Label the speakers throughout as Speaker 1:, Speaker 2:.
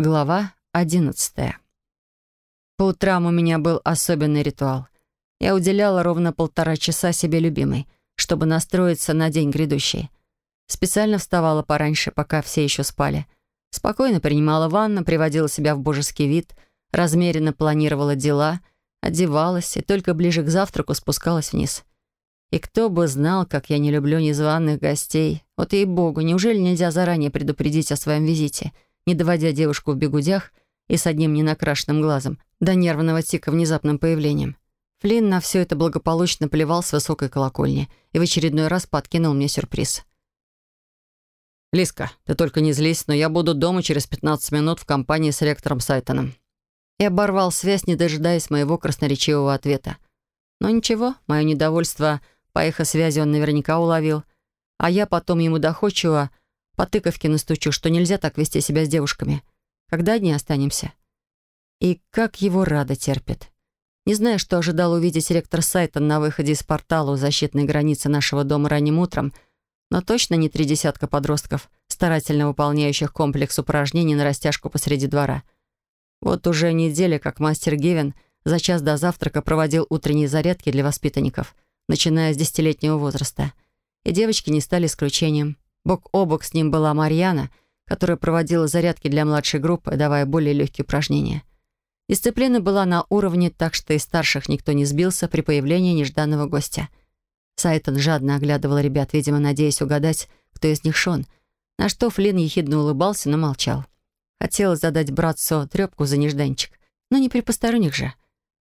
Speaker 1: Глава одиннадцатая. По утрам у меня был особенный ритуал. Я уделяла ровно полтора часа себе любимой, чтобы настроиться на день грядущий. Специально вставала пораньше, пока все еще спали. Спокойно принимала ванну, приводила себя в божеский вид, размеренно планировала дела, одевалась и только ближе к завтраку спускалась вниз. И кто бы знал, как я не люблю незваных гостей. Вот ей-богу, неужели нельзя заранее предупредить о своем визите — не доводя девушку в бегудях и с одним ненакрашенным глазом до нервного тика внезапным появлением. Флинн на все это благополучно плевал с высокой колокольни и в очередной раз подкинул мне сюрприз.
Speaker 2: «Лиска, ты только не злись, но я буду дома через 15 минут в компании с ректором Сайтоном».
Speaker 1: И оборвал связь, не дожидаясь моего красноречивого ответа. Но ничего, мое недовольство по эхосвязи он наверняка уловил, а я потом ему доходчиво по тыковке настучу, что нельзя так вести себя с девушками. Когда одни останемся? И как его рада терпит. Не знаю, что ожидал увидеть ректор Сайтон на выходе из портала у защитной границы нашего дома ранним утром, но точно не три десятка подростков, старательно выполняющих комплекс упражнений на растяжку посреди двора. Вот уже неделя, как мастер Гевин за час до завтрака проводил утренние зарядки для воспитанников, начиная с десятилетнего возраста. И девочки не стали исключением. Бок о бок с ним была Марьяна, которая проводила зарядки для младшей группы, давая более легкие упражнения. Дисциплина была на уровне, так что из старших никто не сбился при появлении нежданного гостя. Сайтон жадно оглядывал ребят, видимо, надеясь угадать, кто из них Шон, на что Флинн ехидно улыбался, но молчал. Хотелось задать братцу трепку за нежданчик, но не при посторонних же.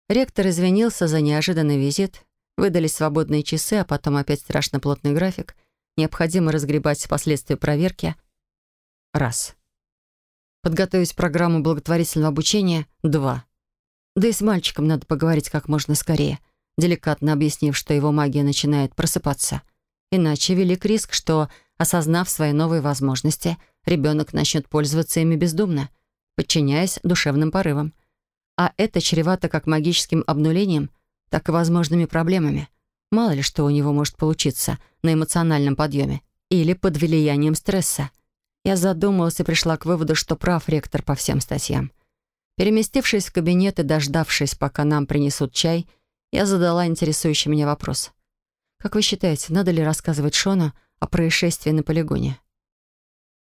Speaker 1: Ректор извинился за неожиданный визит, выдались свободные часы, а потом опять страшно плотный график — Необходимо разгребать последствия проверки. Раз. Подготовить программу благотворительного обучения. Два. Да и с мальчиком надо поговорить как можно скорее, деликатно объяснив, что его магия начинает просыпаться. Иначе велик риск, что, осознав свои новые возможности, ребенок начнет пользоваться ими бездумно, подчиняясь душевным порывам. А это чревато как магическим обнулением, так и возможными проблемами. Мало ли что у него может получиться на эмоциональном подъеме или под влиянием стресса. Я задумалась и пришла к выводу, что прав ректор по всем статьям. Переместившись в кабинет и дождавшись, пока нам принесут чай, я задала интересующий меня вопрос. «Как вы считаете, надо ли рассказывать Шону о происшествии на полигоне?»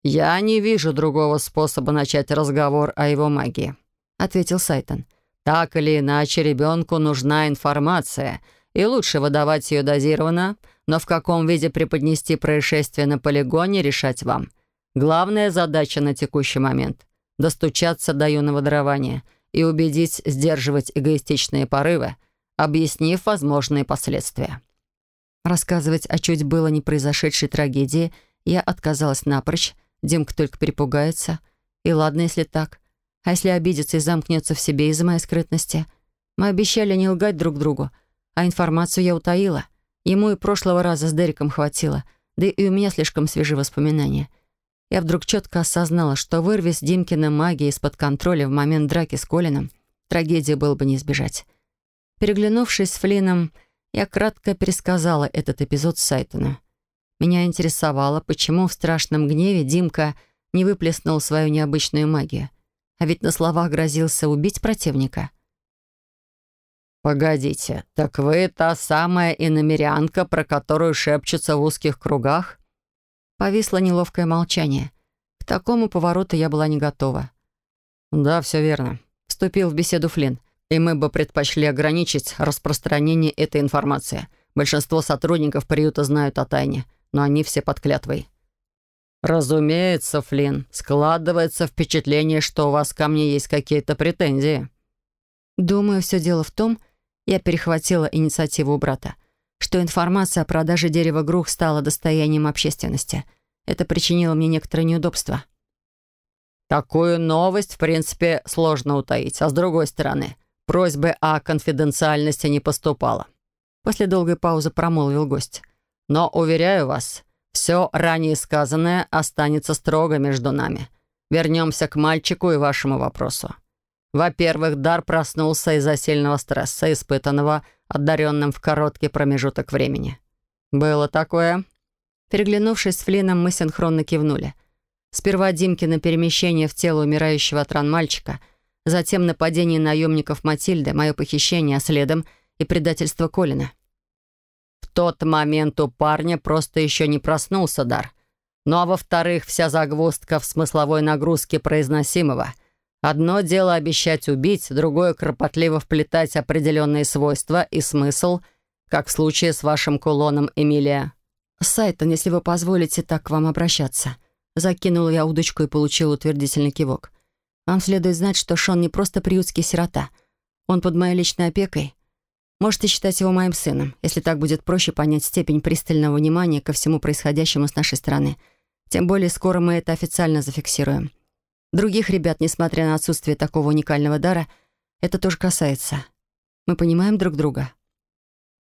Speaker 2: «Я не вижу другого способа начать разговор о его магии», — ответил Сайтон. «Так или иначе, ребенку нужна информация — и лучше выдавать ее дозированно, но в каком виде преподнести происшествие на полигоне решать вам. Главная задача на текущий момент — достучаться до юного дарования и убедить сдерживать эгоистичные порывы, объяснив возможные последствия.
Speaker 1: Рассказывать о чуть было не произошедшей трагедии я отказалась напрочь, Димка только перепугается. И ладно, если так. А если обидится и замкнется в себе из-за моей скрытности? Мы обещали не лгать друг другу, а информацию я утаила. Ему и прошлого раза с Дереком хватило, да и у меня слишком свежие воспоминания. Я вдруг четко осознала, что вырвись Димкина магия из-под контроля в момент драки с Колином, трагедии было бы не избежать. Переглянувшись с Флином, я кратко пересказала этот эпизод Сайтона. Меня интересовало, почему в страшном гневе Димка не выплеснул свою необычную магию. А ведь на словах грозился убить противника —
Speaker 2: «Погодите, так вы та самая иномерянка, про которую шепчутся в узких кругах?»
Speaker 1: Повисло неловкое молчание. К такому повороту я была не готова.
Speaker 2: «Да, все верно», — вступил в беседу Флинн. «И мы бы предпочли ограничить распространение этой информации. Большинство сотрудников приюта знают о тайне, но они все под клятвой». «Разумеется, Флинн, складывается впечатление, что у вас ко мне есть какие-то претензии».
Speaker 1: «Думаю, все дело в том, я перехватила инициативу у брата, что информация о продаже дерева Грух стала достоянием общественности. Это причинило мне некоторое неудобство.
Speaker 2: Такую новость, в принципе, сложно утаить. А с другой стороны, просьбы о конфиденциальности не поступало.
Speaker 1: После долгой паузы промолвил гость.
Speaker 2: Но, уверяю вас, все ранее сказанное останется строго между нами. Вернемся к мальчику и вашему вопросу. Во-первых, дар проснулся из-за сильного стресса, испытанного одаренным в короткий промежуток времени. Было такое?
Speaker 1: Переглянувшись с Флином, мы синхронно кивнули. Сперва Димки на перемещение в тело умирающего от ран мальчика, затем нападение наемников Матильды, мое похищение, а следом и предательство Колина.
Speaker 2: В тот момент у парня просто еще не проснулся дар. Ну а во-вторых, вся загвоздка в смысловой нагрузке произносимого. Одно дело обещать убить, другое — кропотливо вплетать определенные свойства и смысл, как в случае с вашим кулоном Эмилия.
Speaker 1: «Сайтон, если вы позволите так к вам обращаться». Закинула я удочку и получил утвердительный кивок. «Вам следует знать, что Шон не просто приютский сирота. Он под моей личной опекой. Можете считать его моим сыном, если так будет проще понять степень пристального внимания ко всему происходящему с нашей стороны. Тем более скоро мы это официально зафиксируем. Других ребят, несмотря на отсутствие такого уникального дара, это тоже касается. Мы понимаем друг друга».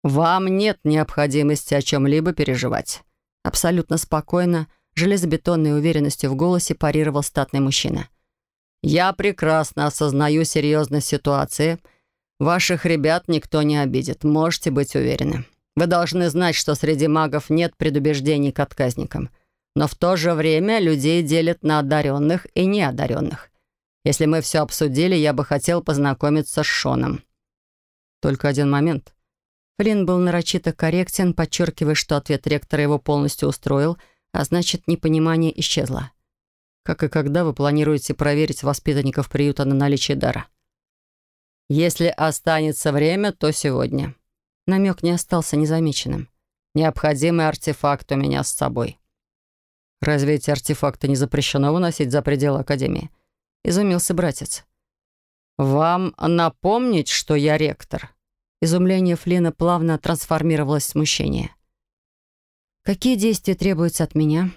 Speaker 2: «Вам нет необходимости о чем-либо переживать».
Speaker 1: Абсолютно спокойно, железобетонной уверенностью в голосе парировал статный мужчина.
Speaker 2: «Я прекрасно осознаю серьезность ситуации. Ваших ребят никто не обидит, можете быть уверены. Вы должны знать, что среди магов нет предубеждений к отказникам. Но в то же время людей делят на одаренных и неодаренных. Если мы все обсудили, я бы хотел познакомиться с Шоном».
Speaker 1: «Только один момент», Флинн был нарочито корректен, подчеркивая, что ответ ректора его полностью устроил, а значит, непонимание исчезло. «Как и когда вы планируете проверить воспитанников приюта на наличие дара?»
Speaker 2: «Если останется время, то сегодня».
Speaker 1: Намек не остался незамеченным.
Speaker 2: «Необходимый артефакт у меня с собой».
Speaker 1: «Разве эти артефакты не запрещено выносить за пределы Академии?» Изумился братец.
Speaker 2: «Вам напомнить, что я ректор?»
Speaker 1: Изумление Флина плавно трансформировалось в смущение. «Какие действия требуются от меня?»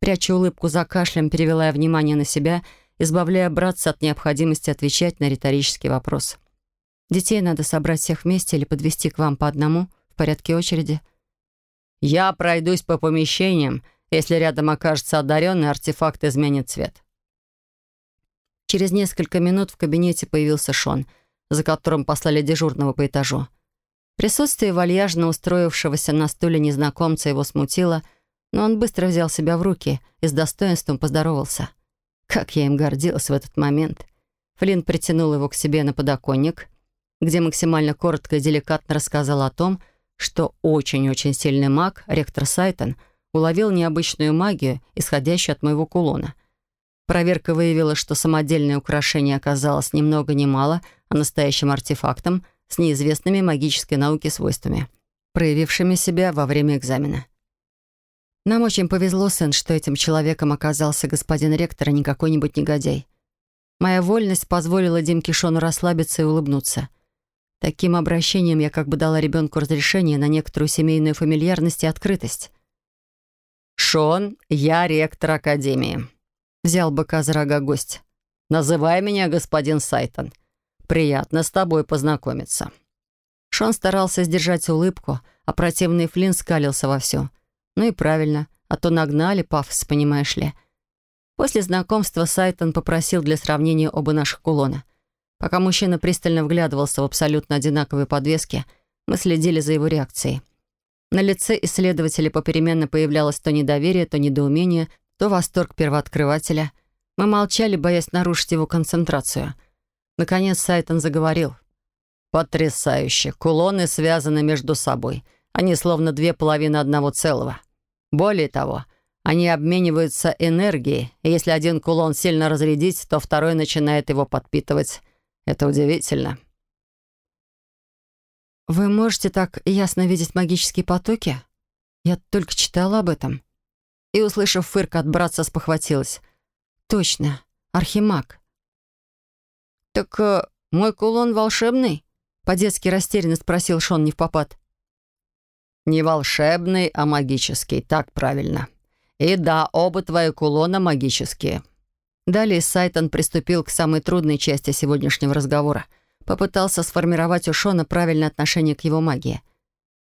Speaker 1: Пряча улыбку за кашлем, перевела я внимание на себя, избавляя братца от необходимости отвечать на риторический вопрос. «Детей надо собрать всех вместе или подвести к вам по одному, в порядке очереди?»
Speaker 2: «Я пройдусь по помещениям. Если рядом окажется одаренный, артефакт изменит цвет».
Speaker 1: Через несколько минут в кабинете появился Шон, за которым послали дежурного по этажу. Присутствие вальяжно устроившегося на стуле незнакомца его смутило, но он быстро взял себя в руки и с достоинством поздоровался. Как я им гордилась в этот момент. Флинн притянул его к себе на подоконник, где максимально коротко и деликатно рассказал о том, что очень-очень сильный маг, ректор Сайтон, уловил необычную магию, исходящую от моего кулона. Проверка выявила, что самодельное украшение оказалось ни много ни мало, а настоящим артефактом — с неизвестными магической науке свойствами, проявившими себя во время экзамена. Нам очень повезло, сын, что этим человеком оказался господин ректор, а не какой-нибудь негодяй. Моя вольность позволила Димке Шону расслабиться и улыбнуться. Таким обращением я как бы дала ребенку разрешение на некоторую семейную фамильярность и открытость.
Speaker 2: «Шон, я ректор Академии», — взял быка за рога гость. «Называй меня господин Сайтон. Приятно с тобой познакомиться».
Speaker 1: Шон старался сдержать улыбку, а противный Флинн скалился вовсю. Ну и правильно, а то нагнали пафос, понимаешь ли. После знакомства Сайтон попросил для сравнения оба наших кулона. Пока мужчина пристально вглядывался в абсолютно одинаковые подвески, мы следили за его реакцией. На лице исследователя попеременно появлялось то недоверие, то недоумение, то восторг первооткрывателя. Мы молчали, боясь нарушить его концентрацию — Наконец Сайтон заговорил. «Потрясающе! Кулоны связаны между собой. Они словно две половины одного целого. Более того, они обмениваются энергией, и если один кулон сильно разрядить, то второй начинает его подпитывать. Это удивительно». «Вы можете так ясно видеть магические потоки? Я только читала об этом». И, услышав фырк от братца, спохватилась. «Точно, архимаг». «Так э, мой кулон волшебный?» — по-детски растерянно спросил Шон попад.
Speaker 2: «Не волшебный, а магический, так правильно. И да, оба твои кулона магические».
Speaker 1: Далее Сайтон приступил к самой трудной части сегодняшнего разговора. Попытался сформировать у Шона правильное отношение к его магии.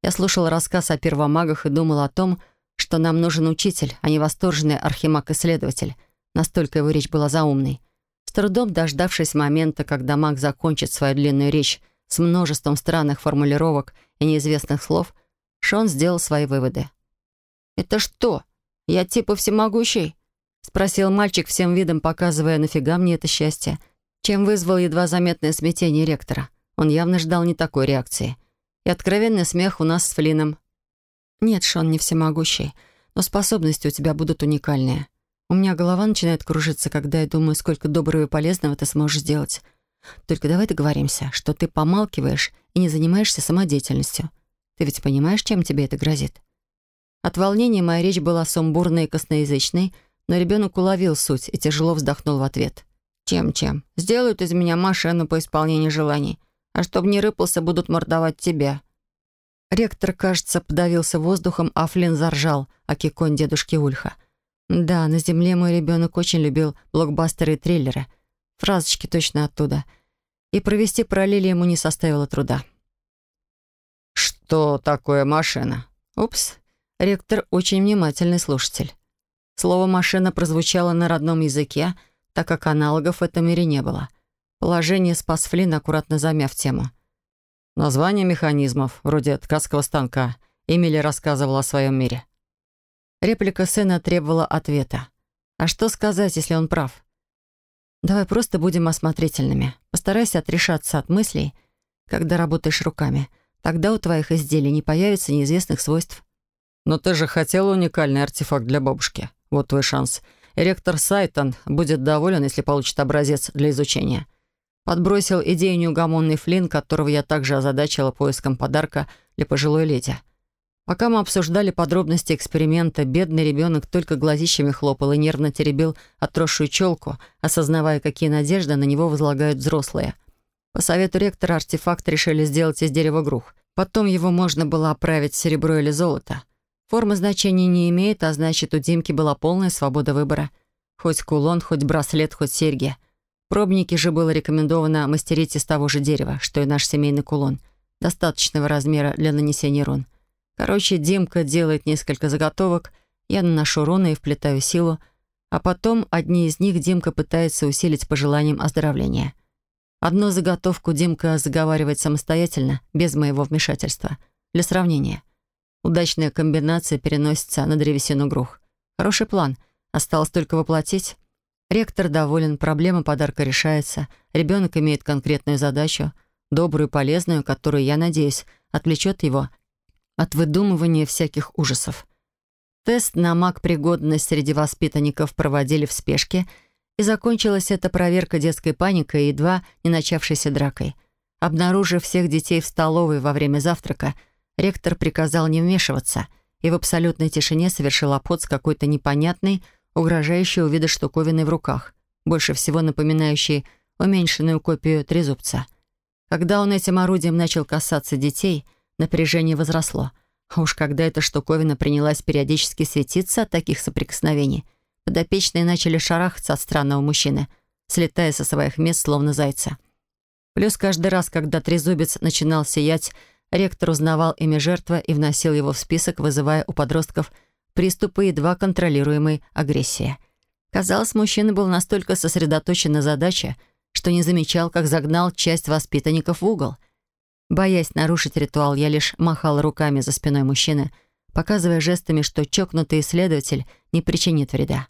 Speaker 1: Я слушал рассказ о первомагах и думал о том, что нам нужен учитель, а не восторженный архимаг-исследователь. Настолько его речь была заумной. С трудом дождавшись момента, когда маг закончит свою длинную речь с множеством странных формулировок и неизвестных слов, Шон сделал свои выводы. «Это что? Я типа всемогущий?» Спросил мальчик всем видом, показывая, нафига мне это счастье, чем вызвал едва заметное смятение ректора. Он явно ждал не такой реакции. И откровенный смех у нас с Флином. «Нет, Шон не всемогущий, но способности у тебя будут уникальные. У меня голова начинает кружиться, когда я думаю, сколько доброго и полезного ты сможешь сделать. Только давай договоримся, что ты помалкиваешь и не занимаешься самодеятельностью. Ты ведь понимаешь, чем тебе это грозит?» От волнения моя речь была сумбурной и косноязычной, но ребенок уловил суть и тяжело вздохнул в ответ. «Чем-чем? Сделают из меня машину по исполнению желаний. А чтобы не рыпался, будут мордовать тебя». Ректор, кажется, подавился воздухом, а Флинн заржал, а киконь дедушки Ульха. Да, на земле мой ребенок очень любил блокбастеры и триллеры. Фразочки точно оттуда. И провести параллели ему не составило труда.
Speaker 2: «Что такое машина?»
Speaker 1: «Упс, Ректор очень внимательный слушатель. Слово «машина» прозвучало на родном языке, так как аналогов в этом мире не было. Положение спас Флинн, аккуратно замяв тему.
Speaker 2: Название механизмов, вроде ткацкого станка. Эмили рассказывала о своем мире.
Speaker 1: Реплика сына требовала ответа. А что сказать, если он прав? Давай просто будем осмотрительными. Постарайся отрешаться от мыслей, когда работаешь руками. Тогда у твоих изделий не появится неизвестных свойств.
Speaker 2: «Но ты же хотела уникальный артефакт для бабушки. Вот твой шанс. Ректор Сайтон будет доволен, если получит образец для изучения». Подбросил идею неугомонный Флинн, которого я также озадачила поиском подарка для пожилой леди. Пока мы обсуждали подробности эксперимента, бедный ребенок только глазищами хлопал и нервно теребил отросшую челку, осознавая, какие надежды на него возлагают взрослые. По совету ректора артефакт решили сделать из дерева грух. Потом его можно было оправить серебро или золото. Форма значения не имеет, а значит, у Димки была полная свобода выбора. Хоть кулон, хоть браслет, хоть серьги. Пробники же было рекомендовано мастерить из того же дерева, что и наш семейный кулон, достаточного размера для нанесения рун. Короче, Димка делает несколько заготовок, я наношу руны и вплетаю силу, а потом одни из них Димка пытается усилить по желаниям оздоровления. Одну заготовку Димка заговаривает самостоятельно, без моего вмешательства. Для сравнения — Удачная комбинация переносится на древесину грух. Хороший план. Осталось только воплотить. Ректор доволен, проблема подарка решается. Ребенок имеет конкретную задачу, добрую, полезную, которую, я надеюсь, отвлечет его от выдумывания всяких ужасов. Тест на маг-пригодность среди воспитанников проводили в спешке, и закончилась эта проверка детской паникой и едва не начавшейся дракой. Обнаружив всех детей в столовой во время завтрака — Ректор приказал не вмешиваться и в абсолютной тишине совершил обход с какой-то непонятной, угрожающей вида штуковиной в руках, больше всего напоминающей уменьшенную копию трезубца. Когда он этим орудием начал касаться детей, напряжение возросло. А уж когда эта штуковина принялась периодически светиться от таких соприкосновений, подопечные начали шарахаться от странного мужчины, слетая со своих мест, словно зайца. Плюс каждый раз, когда трезубец начинал сиять, Ректор узнавал имя жертвы и вносил его в список, вызывая у подростков приступы едва контролируемой агрессии. Казалось, мужчина был настолько сосредоточен на задаче, что не замечал, как загнал часть воспитанников в угол. Боясь нарушить ритуал, я лишь махал руками за спиной мужчины, показывая жестами, что чокнутый исследователь не причинит вреда.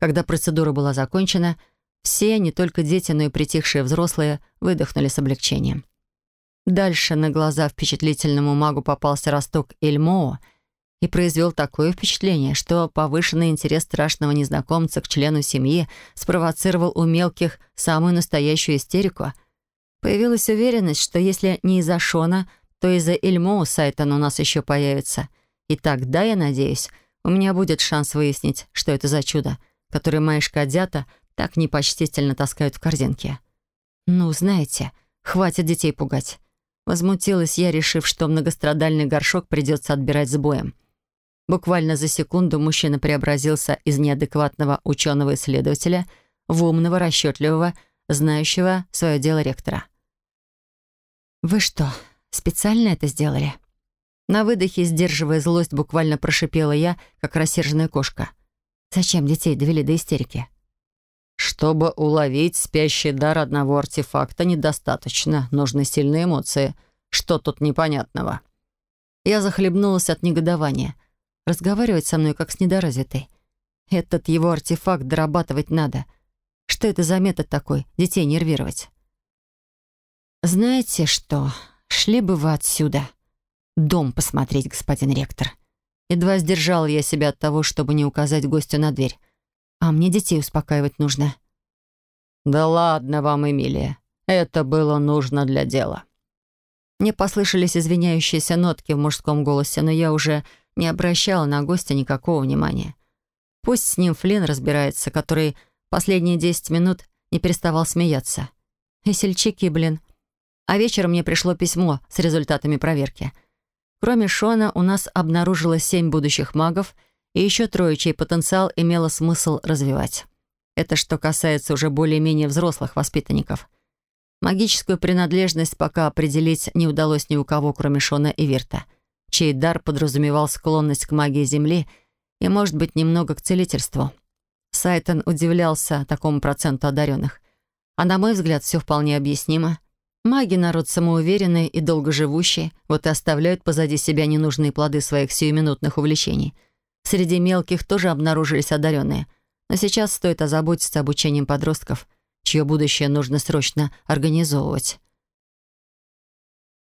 Speaker 2: Когда процедура была закончена, все, не только дети, но и притихшие взрослые, выдохнули с облегчением. Дальше на глаза впечатлительному магу попался росток Эльмоо и произвел такое впечатление, что повышенный интерес страшного незнакомца к члену семьи спровоцировал у мелких самую настоящую истерику. Появилась уверенность, что если не из-за Шона, то из-за Эльмоо Сайтон у нас еще появится. И тогда, я надеюсь, у меня будет шанс выяснить, что это за чудо, которое мои шкодята так непочтительно таскают в корзинке. Ну, знаете, хватит детей пугать. Возмутилась я, решив, что многострадальный горшок придется отбирать с боем. Буквально за секунду мужчина преобразился из неадекватного ученого-исследователя в умного, расчетливого, знающего свое дело ректора. «Вы что, специально это сделали?» На выдохе, сдерживая злость, буквально прошипела я, как рассерженная кошка. «Зачем детей довели до истерики?» Чтобы уловить спящий дар одного артефакта недостаточно, нужны сильные эмоции. Что тут непонятного?
Speaker 1: Я захлебнулась от негодования. Разговаривать со мной как с недоразвитой. Этот его артефакт дорабатывать надо. Что это за метод такой, детей нервировать? «Знаете что, шли бы вы отсюда. Дом посмотреть, господин ректор». Едва сдержал я себя от того, чтобы не указать гостю на дверь. А мне детей успокаивать нужно.
Speaker 2: «Да ладно вам, Эмилия. Это было нужно для дела».
Speaker 1: Мне послышались извиняющиеся нотки в мужском голосе, но я уже не обращала на гостя никакого внимания. Пусть с ним Флинн разбирается, который последние десять минут не переставал смеяться. Весельчаки, блин. А вечером мне пришло письмо с результатами проверки. Кроме Шона, у нас обнаружилось семь будущих магов и еще трое, чей потенциал имело смысл развивать. Это что касается уже более-менее взрослых воспитанников. Магическую принадлежность пока определить не удалось ни у кого, кроме Шона и Вирта, чей дар подразумевал склонность к магии Земли и, может быть, немного к целительству. Сайтон удивлялся такому проценту одаренных. А на мой взгляд, все вполне объяснимо. Маги — народ самоуверенный и долгоживущий, вот и оставляют позади себя ненужные плоды своих сиюминутных увлечений. Среди мелких тоже обнаружились одаренные. Но сейчас стоит озаботиться обучением подростков, чье будущее нужно срочно организовывать.